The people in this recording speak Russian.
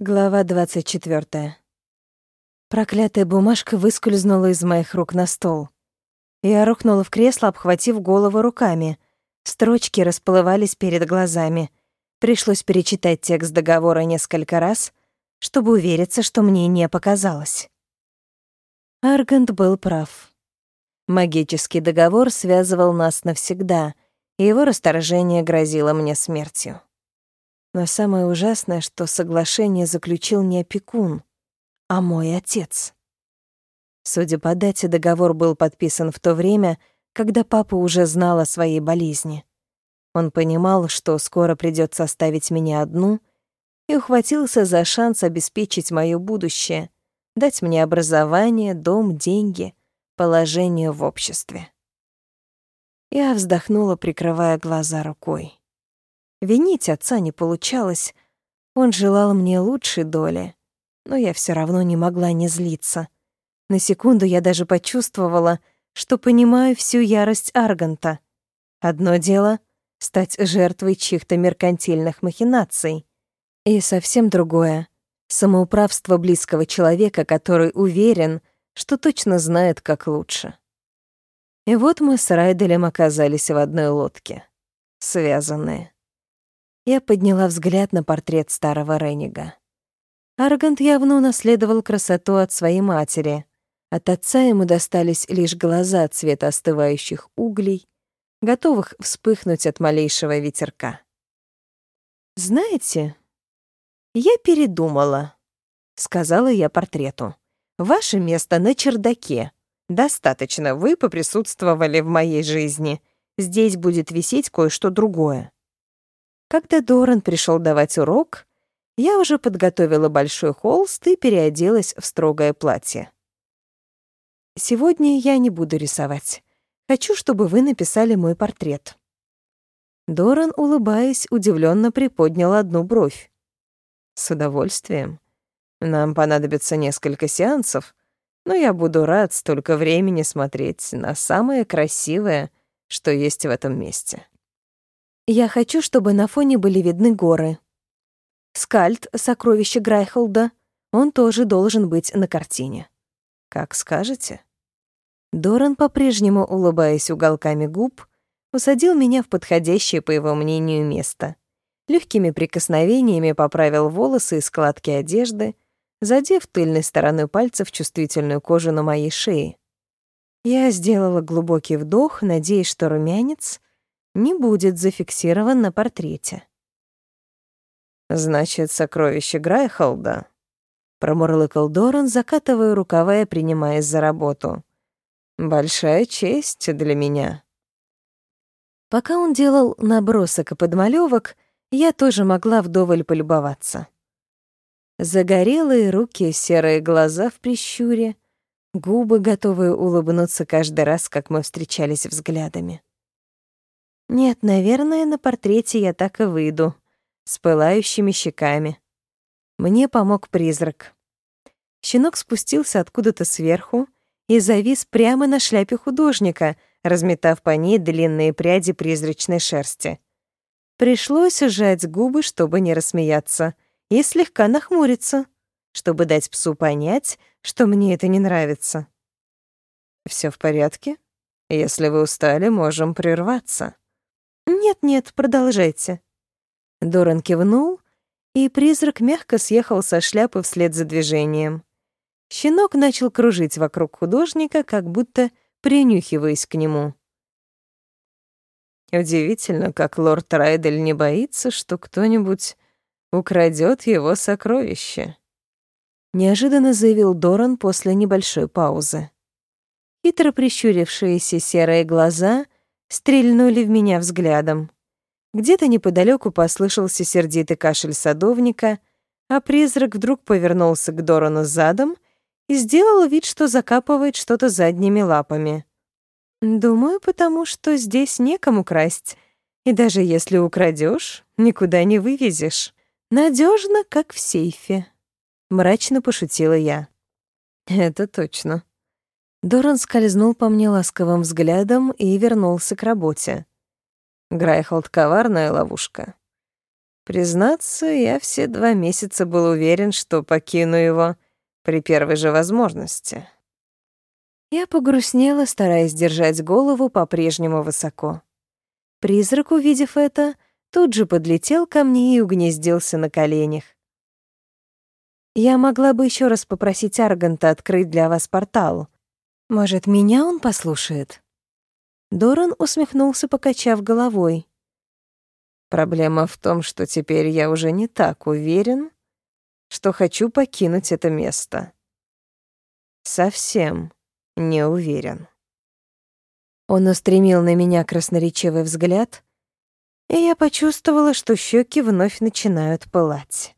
Глава 24. Проклятая бумажка выскользнула из моих рук на стол. Я рухнула в кресло, обхватив голову руками. Строчки расплывались перед глазами. Пришлось перечитать текст договора несколько раз, чтобы увериться, что мне не показалось. Аргант был прав. Магический договор связывал нас навсегда, и его расторжение грозило мне смертью. Но самое ужасное, что соглашение заключил не опекун, а мой отец. Судя по дате, договор был подписан в то время, когда папа уже знал о своей болезни. Он понимал, что скоро придется оставить меня одну, и ухватился за шанс обеспечить моё будущее, дать мне образование, дом, деньги, положение в обществе. Я вздохнула, прикрывая глаза рукой. Винить отца не получалось. Он желал мне лучшей доли, но я все равно не могла не злиться. На секунду я даже почувствовала, что понимаю всю ярость Арганта. Одно дело — стать жертвой чьих-то меркантильных махинаций, и совсем другое — самоуправство близкого человека, который уверен, что точно знает, как лучше. И вот мы с Райделем оказались в одной лодке, связанные. Я подняла взгляд на портрет старого Ренига. Аргант явно унаследовал красоту от своей матери. От отца ему достались лишь глаза цвета остывающих углей, готовых вспыхнуть от малейшего ветерка. «Знаете, я передумала», — сказала я портрету. «Ваше место на чердаке. Достаточно, вы поприсутствовали в моей жизни. Здесь будет висеть кое-что другое». Когда Доран пришел давать урок, я уже подготовила большой холст и переоделась в строгое платье. Сегодня я не буду рисовать. Хочу, чтобы вы написали мой портрет. Доран, улыбаясь, удивленно приподнял одну бровь. С удовольствием. Нам понадобится несколько сеансов, но я буду рад столько времени смотреть на самое красивое, что есть в этом месте. Я хочу, чтобы на фоне были видны горы. Скальд, сокровище Грайхолда, он тоже должен быть на картине. Как скажете. Доран, по-прежнему улыбаясь уголками губ, усадил меня в подходящее, по его мнению, место. Легкими прикосновениями поправил волосы и складки одежды, задев тыльной стороной пальцев чувствительную кожу на моей шее. Я сделала глубокий вдох, надеясь, что румянец не будет зафиксирован на портрете. «Значит, сокровище Грайхолда», — промурлыкал Доран, закатывая рукава и принимаясь за работу. «Большая честь для меня». Пока он делал набросок и подмалёвок, я тоже могла вдоволь полюбоваться. Загорелые руки, серые глаза в прищуре, губы, готовые улыбнуться каждый раз, как мы встречались взглядами. Нет, наверное, на портрете я так и выйду, с пылающими щеками. Мне помог призрак. Щенок спустился откуда-то сверху и завис прямо на шляпе художника, разметав по ней длинные пряди призрачной шерсти. Пришлось сжать губы, чтобы не рассмеяться, и слегка нахмуриться, чтобы дать псу понять, что мне это не нравится. Все в порядке? Если вы устали, можем прерваться. «Нет-нет, продолжайте». Доран кивнул, и призрак мягко съехал со шляпы вслед за движением. Щенок начал кружить вокруг художника, как будто принюхиваясь к нему. Удивительно, как лорд Райдель не боится, что кто-нибудь украдет его сокровище. Неожиданно заявил Доран после небольшой паузы. Хитро прищурившиеся серые глаза стрельнули в меня взглядом. Где-то неподалеку послышался сердитый кашель садовника, а призрак вдруг повернулся к Дорану задом и сделал вид, что закапывает что-то задними лапами. «Думаю, потому что здесь некому красть, и даже если украдешь, никуда не вывезешь. Надежно, как в сейфе», — мрачно пошутила я. «Это точно», Доран скользнул по мне ласковым взглядом и вернулся к работе. Грайхолд — коварная ловушка. Признаться, я все два месяца был уверен, что покину его при первой же возможности. Я погрустнела, стараясь держать голову по-прежнему высоко. Призрак, увидев это, тут же подлетел ко мне и угнездился на коленях. Я могла бы еще раз попросить Арганта открыть для вас портал. Может, меня он послушает? Доран усмехнулся, покачав головой. Проблема в том, что теперь я уже не так уверен, что хочу покинуть это место. Совсем не уверен. Он устремил на меня красноречивый взгляд, и я почувствовала, что щеки вновь начинают пылать.